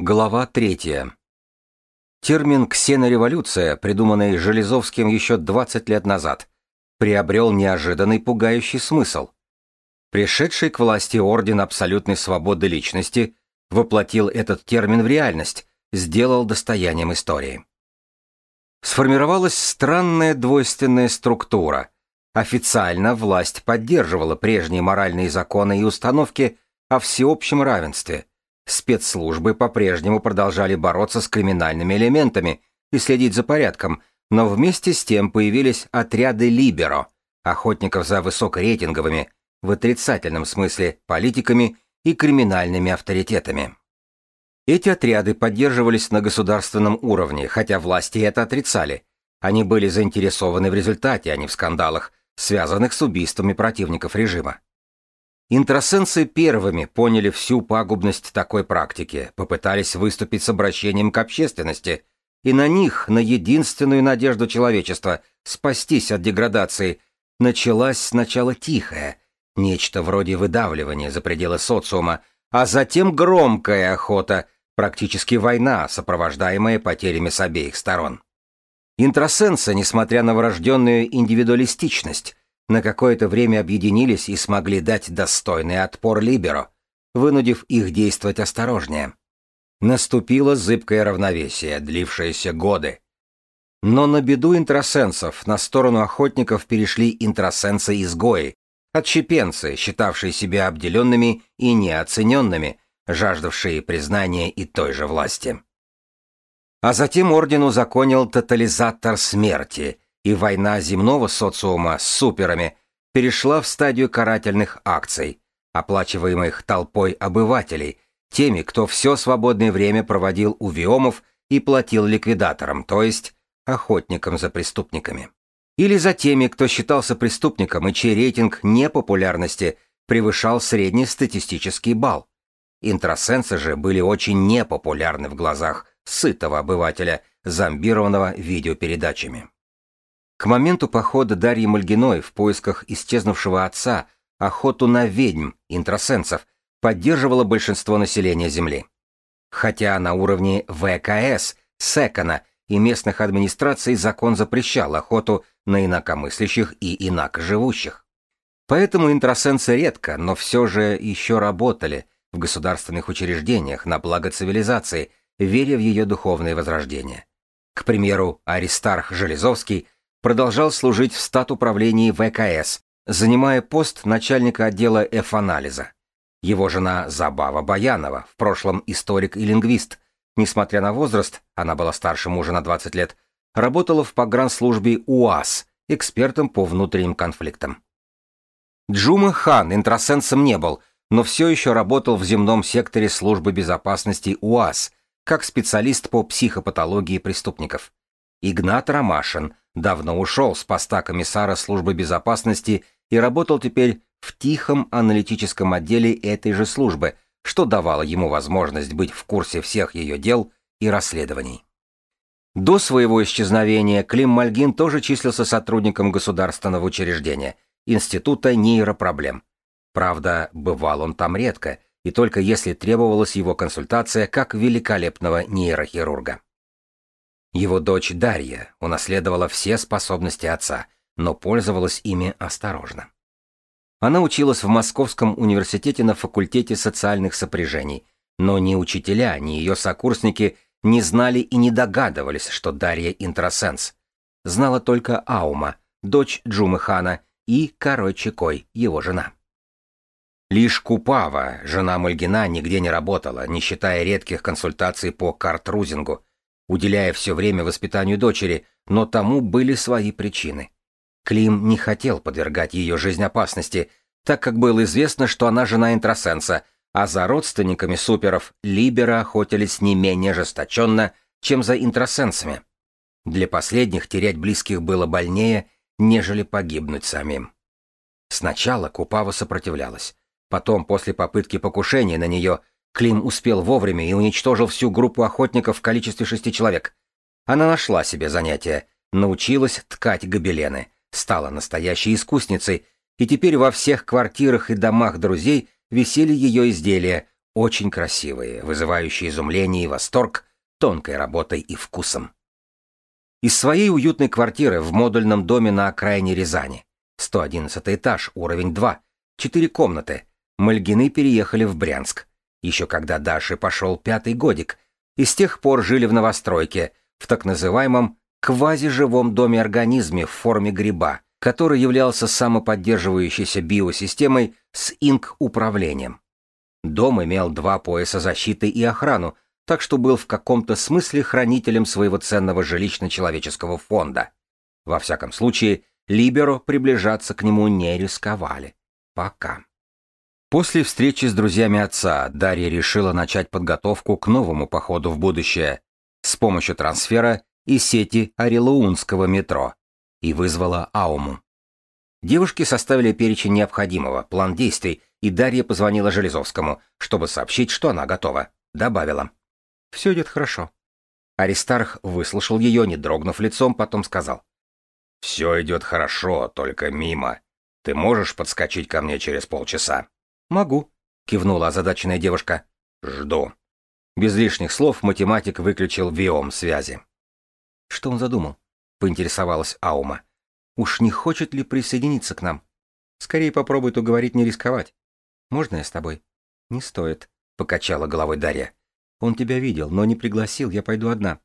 Глава третья. Термин «ксенореволюция», придуманный Железовским еще 20 лет назад, приобрел неожиданный пугающий смысл. Пришедший к власти Орден Абсолютной Свободы Личности воплотил этот термин в реальность, сделал достоянием истории. Сформировалась странная двойственная структура. Официально власть поддерживала прежние моральные законы и установки о всеобщем равенстве. Спецслужбы по-прежнему продолжали бороться с криминальными элементами и следить за порядком, но вместе с тем появились отряды «Либеро», охотников за высокорейтинговыми, в отрицательном смысле, политиками и криминальными авторитетами. Эти отряды поддерживались на государственном уровне, хотя власти это отрицали. Они были заинтересованы в результате, а не в скандалах, связанных с убийствами противников режима. Интросенсы первыми поняли всю пагубность такой практики, попытались выступить с обращением к общественности, и на них, на единственную надежду человечества спастись от деградации, началась сначала тихая, нечто вроде выдавливания за пределы социума, а затем громкая охота – Практически война, сопровождаемая потерями с обеих сторон. Интросенсы, несмотря на врожденную индивидуалистичность, на какое-то время объединились и смогли дать достойный отпор Либеро, вынудив их действовать осторожнее. Наступило зыбкое равновесие, длившееся годы. Но на беду интросенсов на сторону охотников перешли интросенсы-изгои, отщепенцы, считавшие себя обделенными и неоцененными, жаждавшие признания и той же власти. А затем орден узаконил тотализатор смерти, и война земного социума с суперами перешла в стадию карательных акций, оплачиваемых толпой обывателей, теми, кто все свободное время проводил у виомов и платил ликвидаторам, то есть охотникам за преступниками. Или за теми, кто считался преступником и чей рейтинг непопулярности превышал средний статистический балл. Интросенсы же были очень непопулярны в глазах сытого обывателя, зомбированного видеопередачами. К моменту похода Дарьи Мальгиной в поисках исчезнувшего отца охоту на ведьм, интросенсов, поддерживало большинство населения Земли. Хотя на уровне ВКС, Секона и местных администраций закон запрещал охоту на инакомыслящих и инакоживущих. Поэтому интросенсы редко, но все же еще работали – в государственных учреждениях на благо цивилизации, веря в ее духовное возрождение. К примеру, Аристарх Железовский продолжал служить в статуправлении ВКС, занимая пост начальника отдела F-анализа. Его жена Забава Баянова, в прошлом историк и лингвист, несмотря на возраст, она была старше мужа на 20 лет, работала в погранслужбе УАС, экспертом по внутренним конфликтам. Джума Хан интросенсом не был, но все еще работал в земном секторе службы безопасности УАЗ как специалист по психопатологии преступников. Игнат Ромашин давно ушел с поста комиссара службы безопасности и работал теперь в тихом аналитическом отделе этой же службы, что давало ему возможность быть в курсе всех ее дел и расследований. До своего исчезновения Клим Мальгин тоже числился сотрудником государственного учреждения Института нейропроблем, Правда, бывал он там редко, и только если требовалась его консультация как великолепного нейрохирурга. Его дочь Дарья унаследовала все способности отца, но пользовалась ими осторожно. Она училась в Московском университете на факультете социальных сопряжений, но ни учителя, ни ее сокурсники не знали и не догадывались, что Дарья интросенс. Знала только Аума, дочь Джумы Хана, и короче Кой, его жена. Лишь Купава, жена Мальгина, нигде не работала, не считая редких консультаций по картрузингу, уделяя все время воспитанию дочери, но тому были свои причины. Клим не хотел подвергать ее жизнь опасности, так как было известно, что она жена интросенса, а за родственниками суперов Либера охотились не менее ожесточенно, чем за интросенсами. Для последних терять близких было больнее, нежели погибнуть самим. Сначала Купава сопротивлялась, Потом, после попытки покушения на нее, Клим успел вовремя и уничтожил всю группу охотников в количестве шести человек. Она нашла себе занятие, научилась ткать гобелены, стала настоящей искусницей, и теперь во всех квартирах и домах друзей висели ее изделия, очень красивые, вызывающие изумление и восторг, тонкой работой и вкусом. Из своей уютной квартиры в модульном доме на окраине Рязани, 111 этаж, уровень 2, 4 комнаты, Мальгины переехали в Брянск, еще когда Даше пошел пятый годик, и с тех пор жили в новостройке, в так называемом квазиживом доме-организме в форме гриба, который являлся самоподдерживающейся биосистемой с инк-управлением. Дом имел два пояса защиты и охрану, так что был в каком-то смысле хранителем своего ценного жилищно-человеческого фонда. Во всяком случае, Либеро приближаться к нему не рисковали. Пока. После встречи с друзьями отца Дарья решила начать подготовку к новому походу в будущее с помощью трансфера и сети Орелуунского метро и вызвала Ауму. Девушки составили перечень необходимого, план действий, и Дарья позвонила Железовскому, чтобы сообщить, что она готова. Добавила. «Все идет хорошо». Аристарх выслушал ее, не дрогнув лицом, потом сказал. «Все идет хорошо, только мимо. Ты можешь подскочить ко мне через полчаса?» «Могу», — кивнула озадаченная девушка. «Жду». Без лишних слов математик выключил виом связи. Что он задумал? Поинтересовалась Аума. Уж не хочет ли присоединиться к нам? Скорее попробует уговорить не рисковать. Можно я с тобой? Не стоит, покачала головой Дарья. Он тебя видел, но не пригласил, я пойду одна.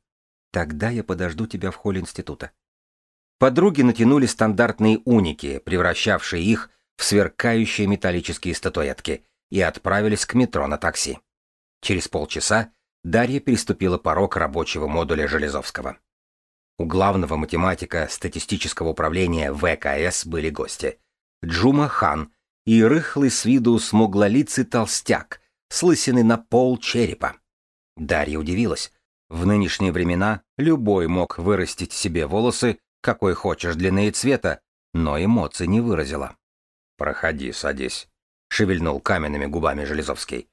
Тогда я подожду тебя в холле института. Подруги натянули стандартные уники, превращавшие их в сверкающие металлические статуэтки, и отправились к метро на такси. Через полчаса Дарья переступила порог рабочего модуля Железовского. У главного математика статистического управления ВКС были гости. Джума Хан и рыхлый с виду смуглолицый толстяк с лысиной на пол черепа. Дарья удивилась. В нынешние времена любой мог вырастить себе волосы, какой хочешь длины и цвета, но эмоций не выразила. «Проходи, садись», — шевельнул каменными губами Железовский.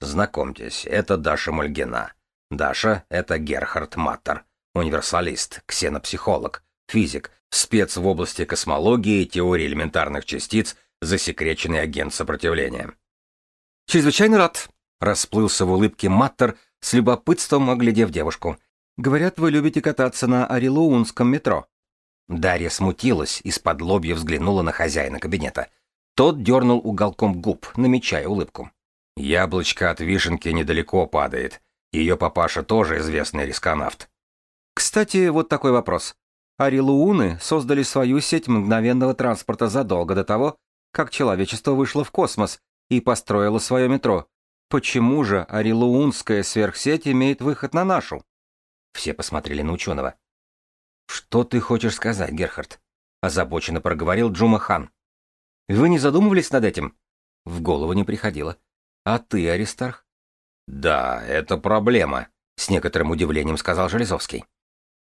«Знакомьтесь, это Даша Мальгина. Даша — это Герхард Маттер, универсалист, ксенопсихолог, физик, спец в области космологии и теории элементарных частиц, засекреченный агент сопротивления». «Чрезвычайно рад», — расплылся в улыбке Маттер, с любопытством оглядев девушку. «Говорят, вы любите кататься на Орелуунском метро». Дарья смутилась, из-под лобья взглянула на хозяина кабинета — тот дернул уголком губ, намечая улыбку. Яблочко от вишенки недалеко падает. Ее папаша тоже известный рисконавт. Кстати, вот такой вопрос. Арилууны создали свою сеть мгновенного транспорта задолго до того, как человечество вышло в космос и построило свое метро. Почему же Арилуунская сверхсеть имеет выход на нашу? Все посмотрели на ученого. «Что ты хочешь сказать, Герхард?» – озабоченно проговорил Джума Хан. Вы не задумывались над этим? В голову не приходило. А ты, Аристарх? Да, это проблема, с некоторым удивлением сказал Железовский.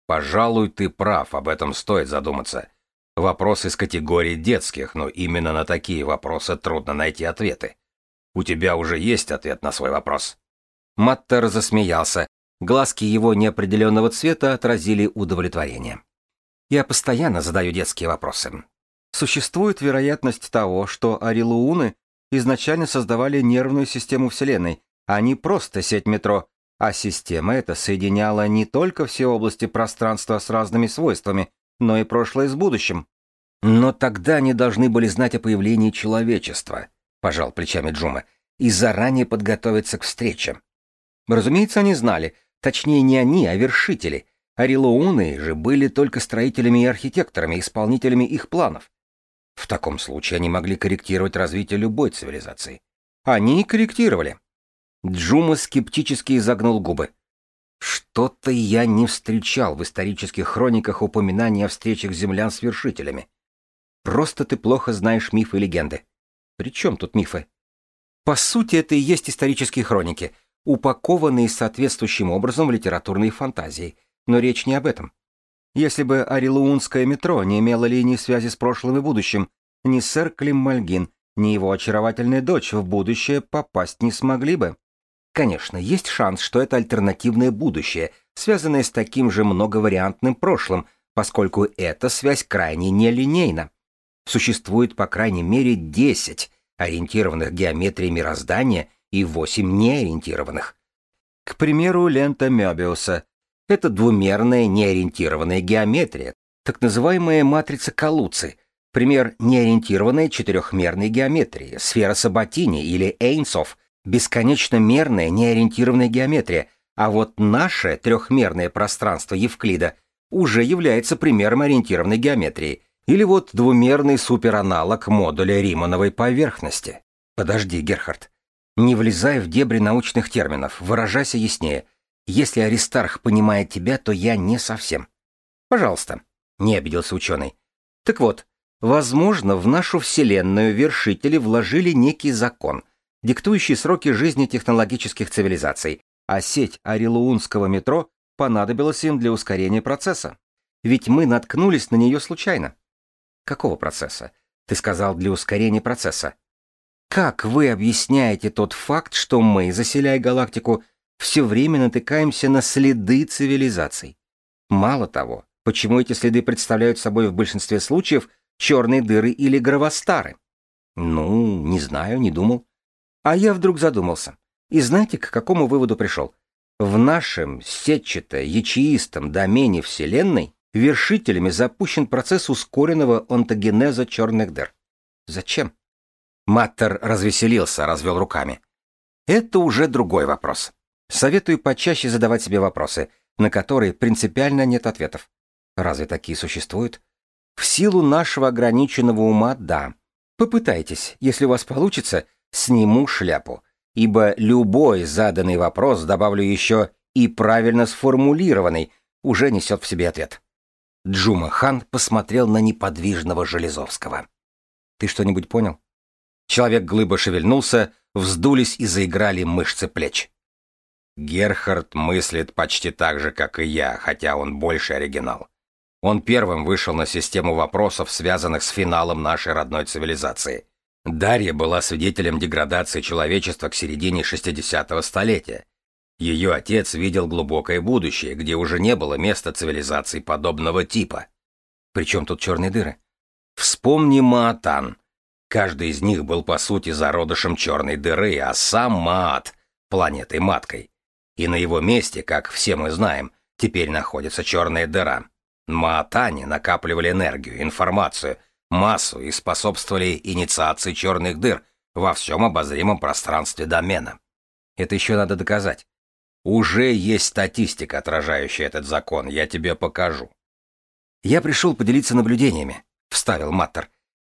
Пожалуй, ты прав, об этом стоит задуматься. Вопрос из категории детских, но именно на такие вопросы трудно найти ответы. У тебя уже есть ответ на свой вопрос. Маттер засмеялся. Глазки его неопределенного цвета отразили удовлетворение. Я постоянно задаю детские вопросы. Существует вероятность того, что орелууны изначально создавали нервную систему Вселенной, а не просто сеть метро, а система эта соединяла не только все области пространства с разными свойствами, но и прошлое с будущим. Но тогда они должны были знать о появлении человечества, пожал плечами Джума, и заранее подготовиться к встрече. Разумеется, они знали, точнее не они, а вершители. Орелууны же были только строителями и архитекторами, исполнителями их планов. В таком случае они могли корректировать развитие любой цивилизации. Они и корректировали. Джума скептически изогнул губы. Что-то я не встречал в исторических хрониках упоминаний о встречах землян с вершителями. Просто ты плохо знаешь мифы и легенды. При чем тут мифы? По сути, это и есть исторические хроники, упакованные соответствующим образом в литературные фантазии. Но речь не об этом. Если бы Орелуунское метро не имело линии связи с прошлым и будущим, ни сэр Клим Мальгин, ни его очаровательная дочь в будущее попасть не смогли бы. Конечно, есть шанс, что это альтернативное будущее, связанное с таким же многовариантным прошлым, поскольку эта связь крайне нелинейна. Существует по крайней мере 10 ориентированных геометрией мироздания и 8 неориентированных. К примеру, лента Мёбиуса — это двумерная неориентированная геометрия, так называемая матрица Калуци, пример неориентированной четырехмерной геометрии, сфера Сабатини или Эйнсов, бесконечно мерная неориентированная геометрия, а вот наше трехмерное пространство Евклида уже является примером ориентированной геометрии, или вот двумерный супераналог модуля Римановой поверхности. Подожди, Герхард. Не влезай в дебри научных терминов, выражайся яснее. Если Аристарх понимает тебя, то я не совсем. Пожалуйста. Не обиделся ученый. Так вот, возможно, в нашу Вселенную вершители вложили некий закон, диктующий сроки жизни технологических цивилизаций, а сеть Орелуунского метро понадобилась им для ускорения процесса. Ведь мы наткнулись на нее случайно. Какого процесса? Ты сказал для ускорения процесса. Как вы объясняете тот факт, что мы, заселяя галактику, все время натыкаемся на следы цивилизаций? Мало того, почему эти следы представляют собой в большинстве случаев черные дыры или гравостары? Ну, не знаю, не думал. А я вдруг задумался. И знаете, к какому выводу пришел? В нашем сетчато-ячеистом домене Вселенной вершителями запущен процесс ускоренного онтогенеза черных дыр. Зачем? Маттер развеселился, развел руками. Это уже другой вопрос. Советую почаще задавать себе вопросы, на которые принципиально нет ответов. Разве такие существуют? В силу нашего ограниченного ума – да. Попытайтесь, если у вас получится, сниму шляпу. Ибо любой заданный вопрос, добавлю еще и правильно сформулированный, уже несет в себе ответ. Джума Хан посмотрел на неподвижного Железовского. «Ты что-нибудь понял?» Человек-глыба шевельнулся, вздулись и заиграли мышцы плеч. Герхард мыслит почти так же, как и я, хотя он больше оригинал. Он первым вышел на систему вопросов, связанных с финалом нашей родной цивилизации. Дарья была свидетелем деградации человечества к середине 60-го столетия. Ее отец видел глубокое будущее, где уже не было места цивилизации подобного типа. Причем тут черные дыры? Вспомни Маатан, Каждый из них был по сути зародышем черной дыры, а сам Маат — планетой-маткой. И на его месте, как все мы знаем, теперь находится черная дыра. Маатане накапливали энергию, информацию, массу и способствовали инициации черных дыр во всем обозримом пространстве домена. Это еще надо доказать. Уже есть статистика, отражающая этот закон, я тебе покажу. Я пришел поделиться наблюдениями, вставил Маттер.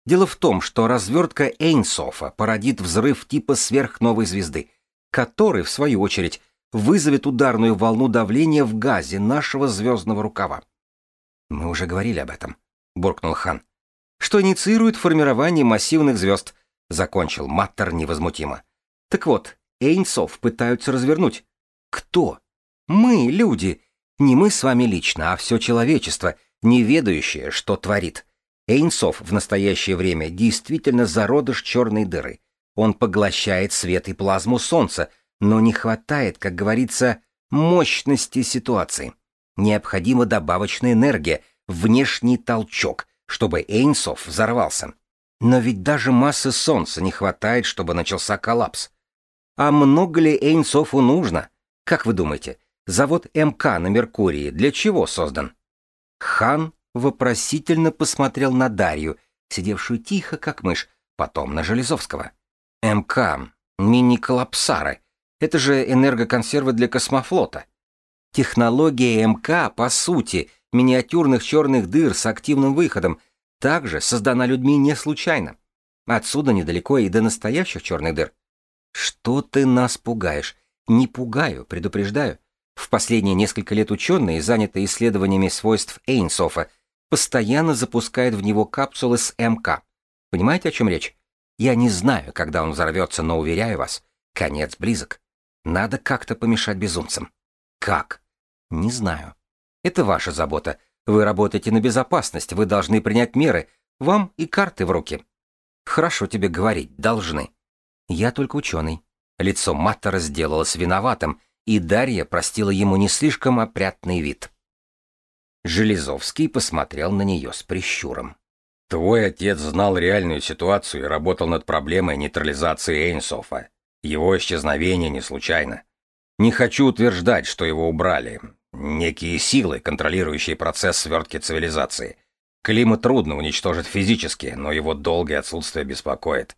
Дело в том, что развертка Эйнсофа породит взрыв типа сверхновой звезды, который, в свою очередь, вызовет ударную волну давления в газе нашего звездного рукава. «Мы уже говорили об этом», — буркнул Хан. «Что инициирует формирование массивных звезд», — закончил Маттер невозмутимо. «Так вот, Эйнсов пытаются развернуть. Кто? Мы, люди. Не мы с вами лично, а все человечество, не ведающее, что творит. Эйнсов в настоящее время действительно зародыш черной дыры. Он поглощает свет и плазму Солнца, но не хватает, как говорится, мощности ситуации. Необходима добавочная энергия, внешний толчок, чтобы Эйнсов взорвался. Но ведь даже массы Солнца не хватает, чтобы начался коллапс. А много ли Эйнсофу нужно? Как вы думаете, завод МК на Меркурии для чего создан? Хан вопросительно посмотрел на Дарью, сидевшую тихо, как мышь, потом на Железовского. МК, мини-коллапсары. Это же энергоконсервы для космофлота. Технология МК, по сути, миниатюрных черных дыр с активным выходом, также создана людьми не случайно. Отсюда недалеко и до настоящих черных дыр. Что ты нас пугаешь? Не пугаю, предупреждаю. В последние несколько лет ученые, занятые исследованиями свойств Эйнсофа, постоянно запускает в него капсулы с МК. Понимаете, о чем речь? Я не знаю, когда он взорвется, но уверяю вас, конец близок. Надо как-то помешать безумцам. Как? Не знаю. Это ваша забота. Вы работаете на безопасность, вы должны принять меры. Вам и карты в руки. Хорошо тебе говорить, должны. Я только ученый. Лицо Маттера сделалось виноватым, и Дарья простила ему не слишком опрятный вид. Железовский посмотрел на нее с прищуром. «Твой отец знал реальную ситуацию и работал над проблемой нейтрализации Эйнсофа. Его исчезновение не случайно. Не хочу утверждать, что его убрали. Некие силы, контролирующие процесс свертки цивилизации. Клима трудно уничтожить физически, но его долгое отсутствие беспокоит.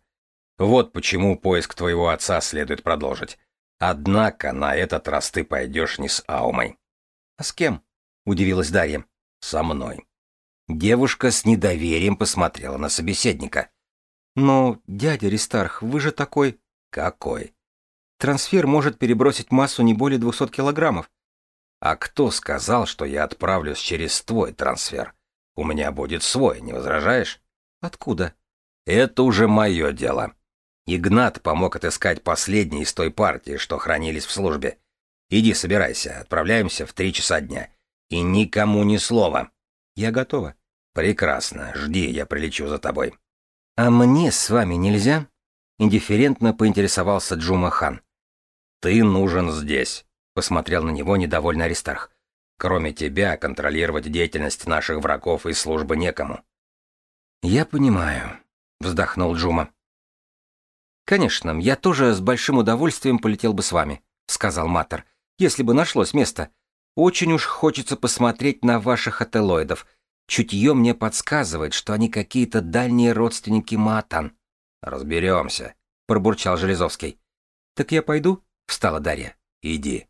Вот почему поиск твоего отца следует продолжить. Однако на этот раз ты пойдешь не с Аумой. — А с кем? — удивилась Дарья. — Со мной. Девушка с недоверием посмотрела на собеседника. «Но, дядя Ристарх, вы же такой...» «Какой?» «Трансфер может перебросить массу не более 200 килограммов». «А кто сказал, что я отправлюсь через твой трансфер? У меня будет свой, не возражаешь?» «Откуда?» «Это уже мое дело. Игнат помог отыскать последние из той партии, что хранились в службе. Иди собирайся, отправляемся в три часа дня. И никому ни слова». «Я готова». «Прекрасно. Жди, я прилечу за тобой». «А мне с вами нельзя?» — индифферентно поинтересовался Джума Хан. «Ты нужен здесь», — посмотрел на него недовольный Аристарх. «Кроме тебя, контролировать деятельность наших врагов и службы некому». «Я понимаю», — вздохнул Джума. «Конечно, я тоже с большим удовольствием полетел бы с вами», — сказал Матер, — «если бы нашлось место. Очень уж хочется посмотреть на ваших ателоидов. Чутье мне подсказывает, что они какие-то дальние родственники Матан. Разберемся, пробурчал Железовский. Так я пойду? Встала Дарья. Иди.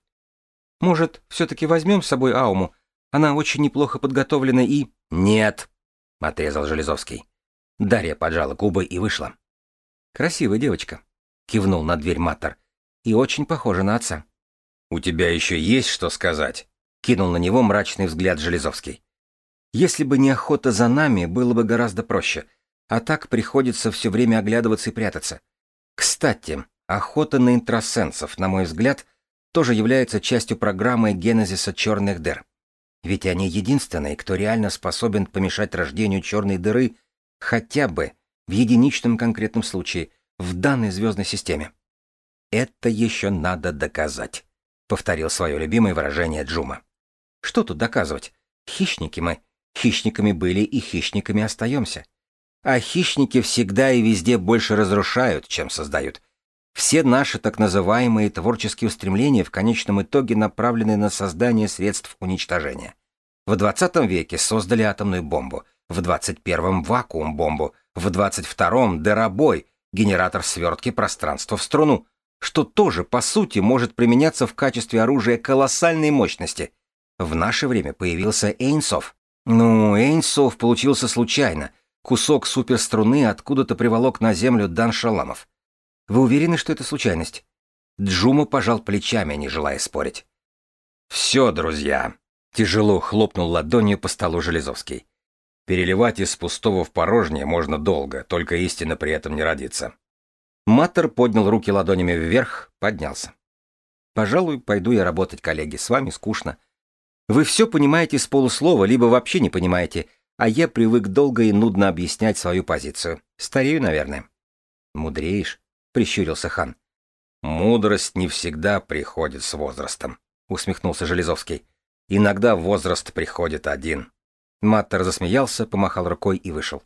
Может, все-таки возьмем с собой Ауму? Она очень неплохо подготовлена и... Нет, отрезал Железовский. Дарья поджала губы и вышла. Красивая девочка, кивнул на дверь Матер. И очень похожа на отца. У тебя еще есть что сказать? Кинул на него мрачный взгляд Железовский. Если бы не охота за нами, было бы гораздо проще. А так приходится все время оглядываться и прятаться. Кстати, охота на интросенсов, на мой взгляд, тоже является частью программы генезиса черных дыр. Ведь они единственные, кто реально способен помешать рождению черной дыры хотя бы в единичном конкретном случае в данной звездной системе. Это еще надо доказать, повторил свое любимое выражение Джума. Что тут доказывать? Хищники мы. Хищниками были и хищниками остаемся. А хищники всегда и везде больше разрушают, чем создают. Все наши так называемые творческие устремления в конечном итоге направлены на создание средств уничтожения. В 20 веке создали атомную бомбу, в 21-м вакуум-бомбу, в 22-м дыробой, генератор свертки пространства в струну, что тоже, по сути, может применяться в качестве оружия колоссальной мощности – в наше время появился Эйнсов. Ну, Эйнсов получился случайно. Кусок суперструны откуда-то приволок на землю Дан Шаламов. Вы уверены, что это случайность? Джума пожал плечами, не желая спорить. «Все, друзья!» — тяжело хлопнул ладонью по столу Железовский. «Переливать из пустого в порожнее можно долго, только истина при этом не родится». Маттер поднял руки ладонями вверх, поднялся. «Пожалуй, пойду я работать, коллеги, с вами скучно. Вы все понимаете с полуслова, либо вообще не понимаете, а я привык долго и нудно объяснять свою позицию. Старею, наверное. Мудреешь, прищурился хан. Мудрость не всегда приходит с возрастом, усмехнулся Железовский. Иногда возраст приходит один. Маттер засмеялся, помахал рукой и вышел.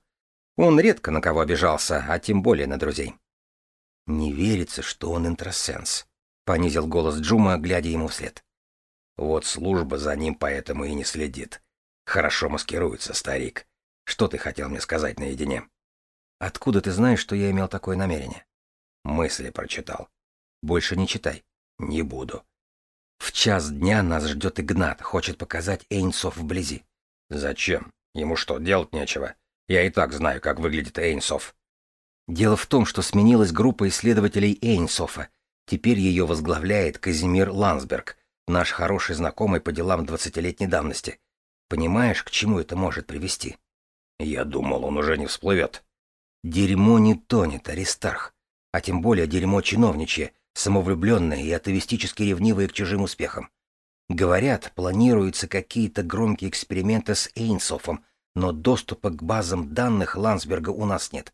Он редко на кого обижался, а тем более на друзей. «Не верится, что он интросенс», — понизил голос Джума, глядя ему вслед. Вот служба за ним поэтому и не следит. Хорошо маскируется, старик. Что ты хотел мне сказать наедине? Откуда ты знаешь, что я имел такое намерение? Мысли прочитал. Больше не читай. Не буду. В час дня нас ждет Игнат, хочет показать Эйнсов вблизи. Зачем? Ему что, делать нечего? Я и так знаю, как выглядит Эйнсов. Дело в том, что сменилась группа исследователей Эйнсофа. Теперь ее возглавляет Казимир Лансберг, наш хороший знакомый по делам двадцатилетней давности. Понимаешь, к чему это может привести? Я думал, он уже не всплывет. Дерьмо не тонет, Аристарх. А тем более дерьмо чиновничье, самовлюбленное и атовистически ревнивое к чужим успехам. Говорят, планируются какие-то громкие эксперименты с Эйнсофом, но доступа к базам данных Лансберга у нас нет.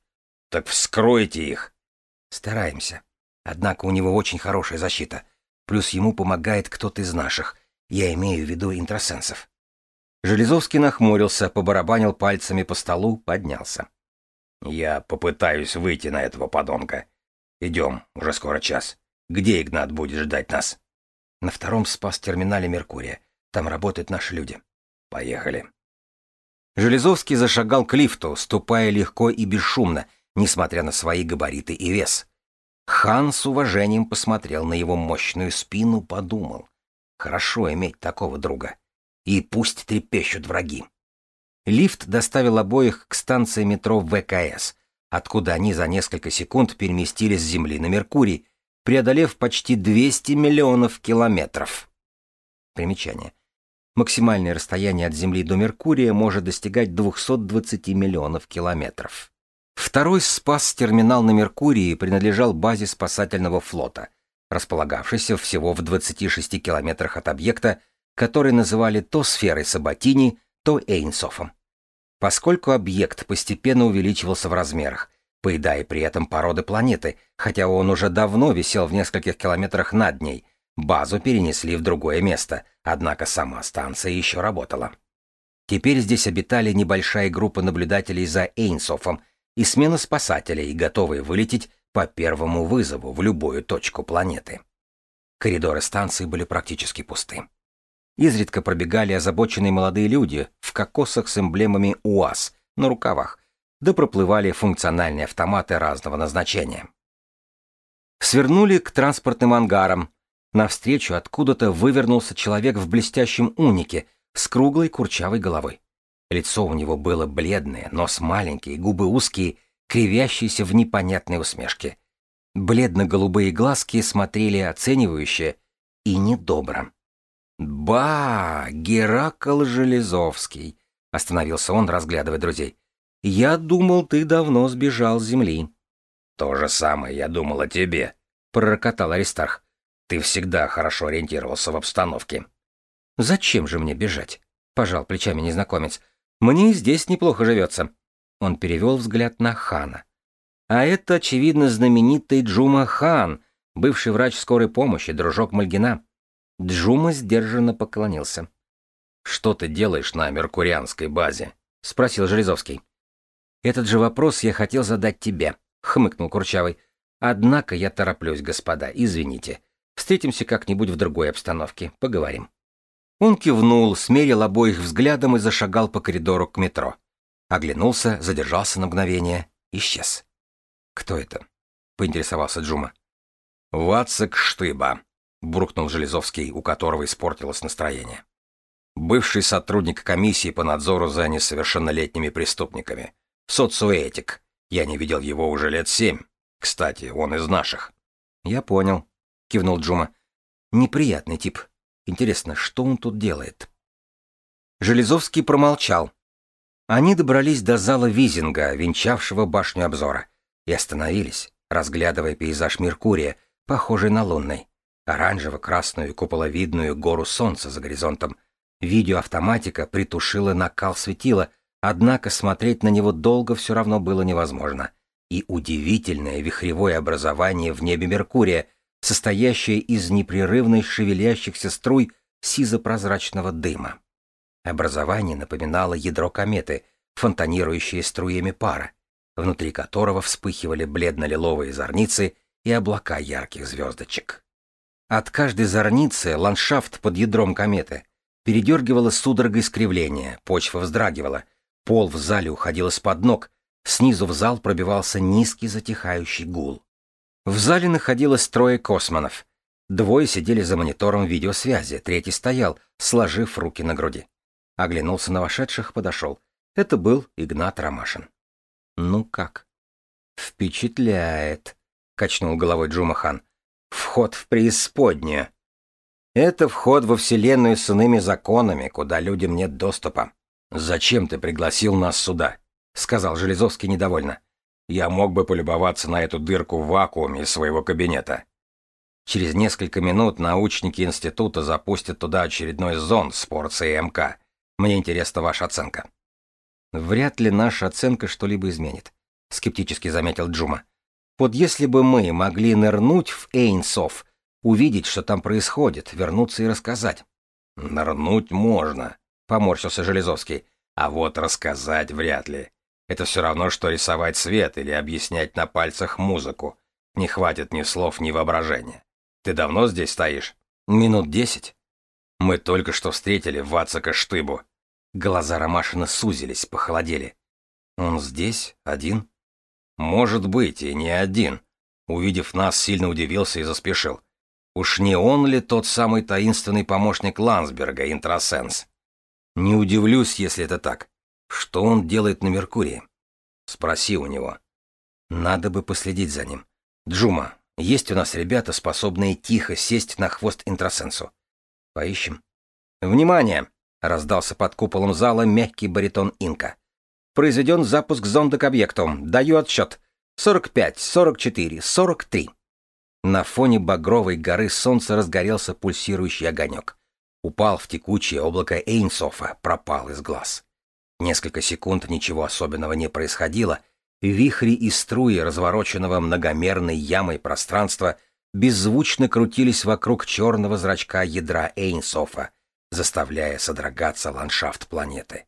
Так вскройте их. Стараемся. Однако у него очень хорошая защита — Плюс ему помогает кто-то из наших. Я имею в виду интросенсов. Железовский нахмурился, побарабанил пальцами по столу, поднялся. «Я попытаюсь выйти на этого подонка. Идем, уже скоро час. Где Игнат будет ждать нас? На втором спас-терминале Меркурия. Там работают наши люди. Поехали. Железовский зашагал к лифту, ступая легко и бесшумно, несмотря на свои габариты и вес. Хан с уважением посмотрел на его мощную спину, подумал. Хорошо иметь такого друга. И пусть трепещут враги. Лифт доставил обоих к станции метро ВКС, откуда они за несколько секунд переместились с Земли на Меркурий, преодолев почти 200 миллионов километров. Примечание. Максимальное расстояние от Земли до Меркурия может достигать 220 миллионов километров. Второй спас-терминал на Меркурии принадлежал базе спасательного флота, располагавшейся всего в 26 километрах от объекта, который называли то сферой Сабатини, то Эйнсофом. Поскольку объект постепенно увеличивался в размерах, поедая при этом породы планеты, хотя он уже давно висел в нескольких километрах над ней, базу перенесли в другое место, однако сама станция еще работала. Теперь здесь обитали небольшая группа наблюдателей за Эйнсофом и смена спасателей, готовые вылететь по первому вызову в любую точку планеты. Коридоры станции были практически пусты. Изредка пробегали озабоченные молодые люди в кокосах с эмблемами УАЗ на рукавах, да проплывали функциональные автоматы разного назначения. Свернули к транспортным ангарам. Навстречу откуда-то вывернулся человек в блестящем унике с круглой курчавой головой. Лицо у него было бледное, нос маленький, губы узкие, кривящиеся в непонятной усмешке. Бледно-голубые глазки смотрели оценивающе и недобро. «Ба, Геракл Железовский!» — остановился он, разглядывая друзей. «Я думал, ты давно сбежал с земли». «То же самое я думал о тебе», — пророкотал Аристарх. «Ты всегда хорошо ориентировался в обстановке». «Зачем же мне бежать?» — пожал плечами незнакомец. «Мне здесь неплохо живется». Он перевел взгляд на Хана. «А это, очевидно, знаменитый Джума Хан, бывший врач скорой помощи, дружок Мальгина. Джума сдержанно поклонился. «Что ты делаешь на меркурианской базе?» — спросил Железовский. «Этот же вопрос я хотел задать тебе», — хмыкнул Курчавый. «Однако я тороплюсь, господа, извините. Встретимся как-нибудь в другой обстановке, поговорим». Он кивнул, смерил обоих взглядом и зашагал по коридору к метро. Оглянулся, задержался на мгновение, исчез. «Кто это?» — поинтересовался Джума. «Вацик Штыба», буркнул Железовский, у которого испортилось настроение. Бывший сотрудник комиссии по надзору за несовершеннолетними преступниками. Социоэтик. Я не видел его уже лет семь. Кстати, он из наших. Я понял, кивнул Джума. Неприятный тип. Интересно, что он тут делает? Железовский промолчал. Они добрались до зала Визинга, венчавшего башню обзора, и остановились, разглядывая пейзаж Меркурия, похожий на лунный оранжево-красную куполовидную гору солнца за горизонтом. Видеоавтоматика притушила накал светила, однако смотреть на него долго все равно было невозможно. И удивительное вихревое образование в небе Меркурия, состоящее из непрерывно шевелящихся струй сизопрозрачного дыма. Образование напоминало ядро кометы, фонтанирующее струями пара, внутри которого вспыхивали бледно-лиловые зорницы и облака ярких звездочек. От каждой зорницы ландшафт под ядром кометы передергивало судорогой искривления, почва вздрагивала, пол в зале уходил из-под ног, снизу в зал пробивался низкий затихающий гул. В зале находилось трое космонов. Двое сидели за монитором видеосвязи, третий стоял, сложив руки на груди. Оглянулся на вошедших, подошел. Это был Игнат Ромашин. «Ну как?» «Впечатляет», — качнул головой Джумахан вход в преисподнюю. Это вход во Вселенную с иными законами, куда людям нет доступа. «Зачем ты пригласил нас сюда?» — сказал Железовский недовольно. «Я мог бы полюбоваться на эту дырку в вакууме своего кабинета». Через несколько минут научники института запустят туда очередной зонд с порцией МК. Мне интересна ваша оценка. Вряд ли наша оценка что-либо изменит, скептически заметил Джума. Вот если бы мы могли нырнуть в Эйнсов, увидеть, что там происходит, вернуться и рассказать. Нырнуть можно, поморщился Железовский. А вот рассказать вряд ли. Это все равно, что рисовать свет или объяснять на пальцах музыку. Не хватит ни слов, ни воображения. Ты давно здесь стоишь? Минут десять. Мы только что встретили Вацака Штыбу. Глаза Ромашина сузились, похолодели. Он здесь? Один? Может быть, и не один. Увидев нас, сильно удивился и заспешил. Уж не он ли тот самый таинственный помощник Лансберга, интросенс? Не удивлюсь, если это так. Что он делает на Меркурии? Спроси у него. Надо бы последить за ним. Джума, есть у нас ребята, способные тихо сесть на хвост интросенсу. Поищем. Внимание! Раздался под куполом зала мягкий баритон Инка. Произведен запуск зонда к объекту. Даю отсчет. 45, 44, 43. На фоне багровой горы солнца разгорелся пульсирующий огонек. Упал в текучее облако Эйнсофа, пропал из глаз. Несколько секунд ничего особенного не происходило. Вихри и струи развороченного многомерной ямой пространства беззвучно крутились вокруг черного зрачка ядра Эйнсофа, заставляя содрогаться ландшафт планеты.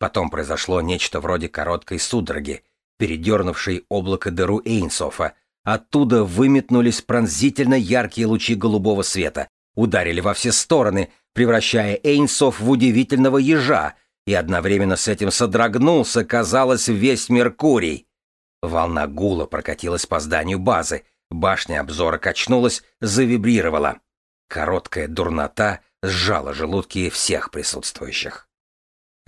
Потом произошло нечто вроде короткой судороги, передернувшей облако дыру Эйнсофа. Оттуда выметнулись пронзительно яркие лучи голубого света, ударили во все стороны, превращая Эйнсоф в удивительного ежа, и одновременно с этим содрогнулся, казалось, весь Меркурий. Волна гула прокатилась по зданию базы, башня обзора качнулась, завибрировала. Короткая дурнота сжала желудки всех присутствующих.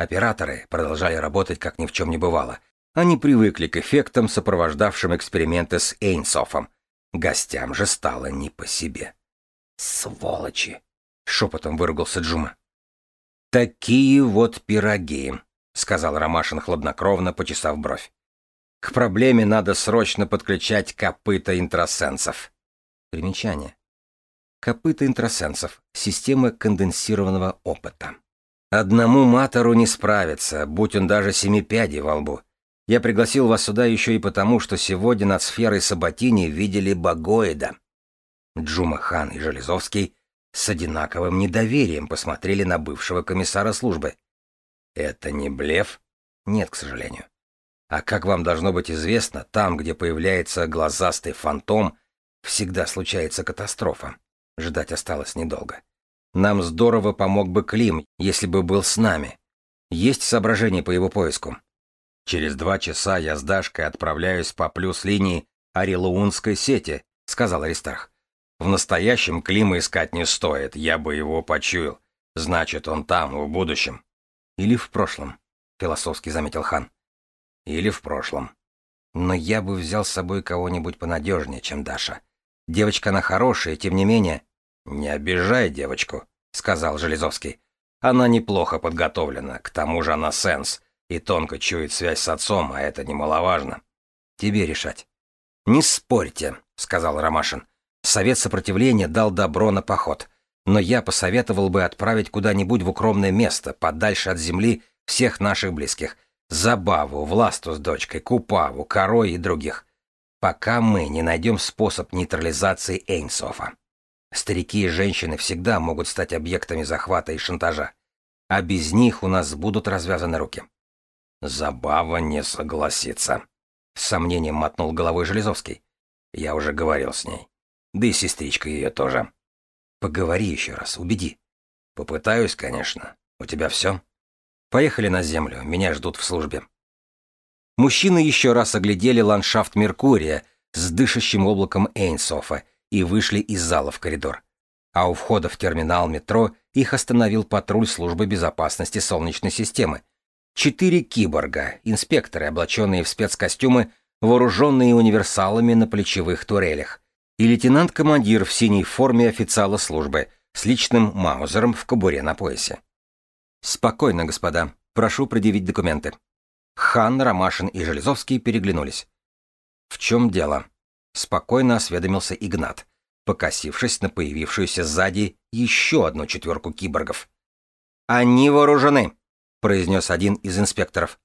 Операторы продолжали работать, как ни в чем не бывало. Они привыкли к эффектам, сопровождавшим эксперименты с Эйнсофом. Гостям же стало не по себе. «Сволочи!» — шепотом выругался Джума. «Такие вот пироги», — сказал Ромашин хладнокровно, почесав бровь. «К проблеме надо срочно подключать копыта интросенсов». Примечание. Копыта интросенсов — система конденсированного опыта. Одному матору не справиться, будь он даже семи пядей во лбу. Я пригласил вас сюда еще и потому, что сегодня над сферой Саботини видели Багоида. Джума Хан и Железовский с одинаковым недоверием посмотрели на бывшего комиссара службы. Это не блеф? Нет, к сожалению. А как вам должно быть известно, там, где появляется глазастый фантом, всегда случается катастрофа. Ждать осталось недолго. Нам здорово помог бы Клим, если бы был с нами. Есть соображения по его поиску. Через два часа я с Дашкой отправляюсь по плюс-линии Орелуунской сети, сказал Аристарх. В настоящем Клима искать не стоит, я бы его почуял. Значит, он там, в будущем. Или в прошлом, философски заметил хан. Или в прошлом. Но я бы взял с собой кого-нибудь понадежнее, чем Даша. Девочка она хорошая, тем не менее. Не обижай девочку, сказал Железовский. Она неплохо подготовлена, к тому же она сенс, и тонко чует связь с отцом, а это немаловажно. Тебе решать. Не спорьте, сказал Ромашин. Совет сопротивления дал добро на поход, но я посоветовал бы отправить куда-нибудь в укромное место, подальше от земли всех наших близких. Забаву, Власту с дочкой, Купаву, Корой и других. Пока мы не найдем способ нейтрализации Эйнсофа. Старики и женщины всегда могут стать объектами захвата и шантажа. А без них у нас будут развязаны руки. Забава не согласится. С сомнением мотнул головой Железовский. Я уже говорил с ней. Да и сестричка ее тоже. Поговори еще раз, убеди. Попытаюсь, конечно. У тебя все? Поехали на землю, меня ждут в службе. Мужчины еще раз оглядели ландшафт Меркурия с дышащим облаком Эйнсофа и вышли из зала в коридор. А у входа в терминал метро их остановил патруль службы безопасности Солнечной системы. Четыре киборга, инспекторы, облаченные в спецкостюмы, вооруженные универсалами на плечевых турелях и лейтенант-командир в синей форме официала службы с личным маузером в кобуре на поясе. «Спокойно, господа. Прошу предъявить документы». Хан, Ромашин и Железовский переглянулись. «В чем дело?» — спокойно осведомился Игнат, покосившись на появившуюся сзади еще одну четверку киборгов. «Они вооружены!» — произнес один из инспекторов.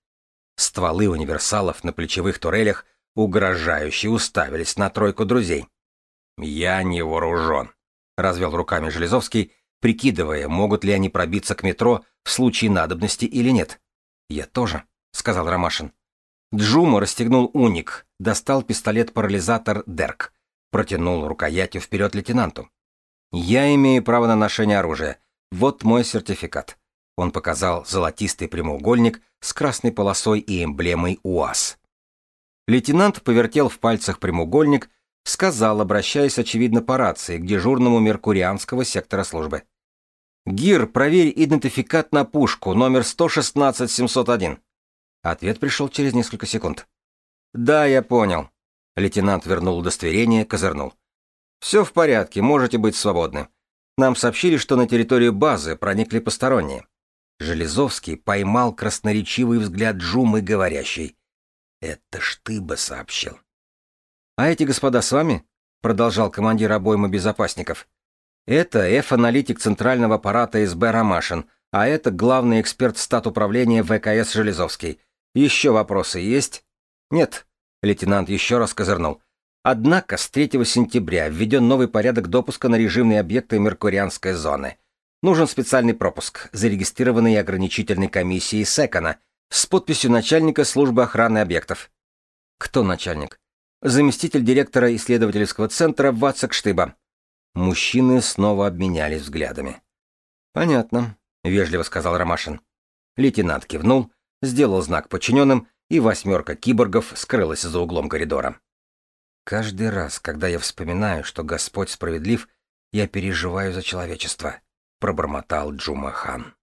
Стволы универсалов на плечевых турелях угрожающе уставились на тройку друзей. «Я не вооружен», — развел руками Железовский, прикидывая, могут ли они пробиться к метро в случае надобности или нет. «Я тоже», — сказал Ромашин. Джума расстегнул уник, достал пистолет-парализатор Дерк. Протянул рукоятью вперед лейтенанту. «Я имею право на ношение оружия. Вот мой сертификат». Он показал золотистый прямоугольник с красной полосой и эмблемой УАЗ. Лейтенант повертел в пальцах прямоугольник, сказал, обращаясь, очевидно, по рации к дежурному меркурианского сектора службы. «Гир, проверь идентификат на пушку, номер 116701». Ответ пришел через несколько секунд. «Да, я понял». Лейтенант вернул удостоверение, козырнул. «Все в порядке, можете быть свободны. Нам сообщили, что на территорию базы проникли посторонние». Железовский поймал красноречивый взгляд Джумы, говорящий. «Это ж ты бы сообщил». «А эти господа с вами?» — продолжал командир обоймы безопасников. «Это F-аналитик центрального аппарата СБ Ромашин, а это главный эксперт стат управления ВКС Железовский. Еще вопросы есть?» «Нет», — лейтенант еще раз козырнул. Однако с 3 сентября введен новый порядок допуска на режимные объекты Меркурианской зоны. Нужен специальный пропуск, зарегистрированный ограничительной комиссией Секона, с подписью начальника службы охраны объектов. Кто начальник? Заместитель директора исследовательского центра Вацак Штыба. Мужчины снова обменялись взглядами. Понятно, вежливо сказал Ромашин. Лейтенант кивнул, сделал знак подчиненным, и восьмерка киборгов скрылась за углом коридора. Каждый раз, когда я вспоминаю, что Господь справедлив, я переживаю за человечество, пробормотал Джума Хан.